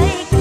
baik